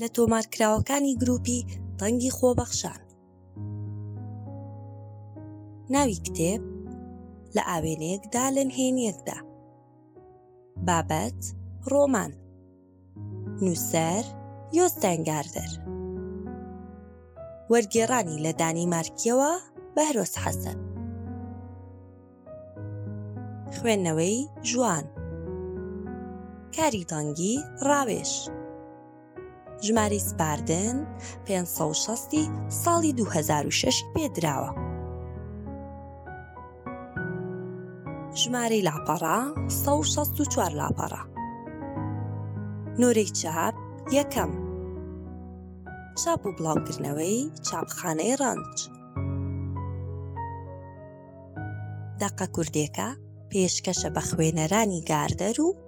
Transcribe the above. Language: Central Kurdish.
لە تۆمارکراوەکانی گروپی دەنگی خۆبەخشان ناوی کتێب لە ئاوێنەیەکدا لە نهێنیەکدا بابەت ڕۆمان نووسەر، یۆستاین گاردەر وەرگێڕانی لە دانیمارکیەوە بەهرۆز حەسەن خوێندنەوەی ژوان کاری دەنگی ڕاوێژ ژماری سپاردن 560 ساڵی 2006 پێدراوە. ژمارەی لاپەڕە سەد و شەست و چوار لاپەڕە نۆرەی چاپ یەکەم چاپ و بڵاوکردنەوەی چاپخانەی ڕەنج دەقە کوردێکە پێشکەشە بە خوێنەرانی گاردەر و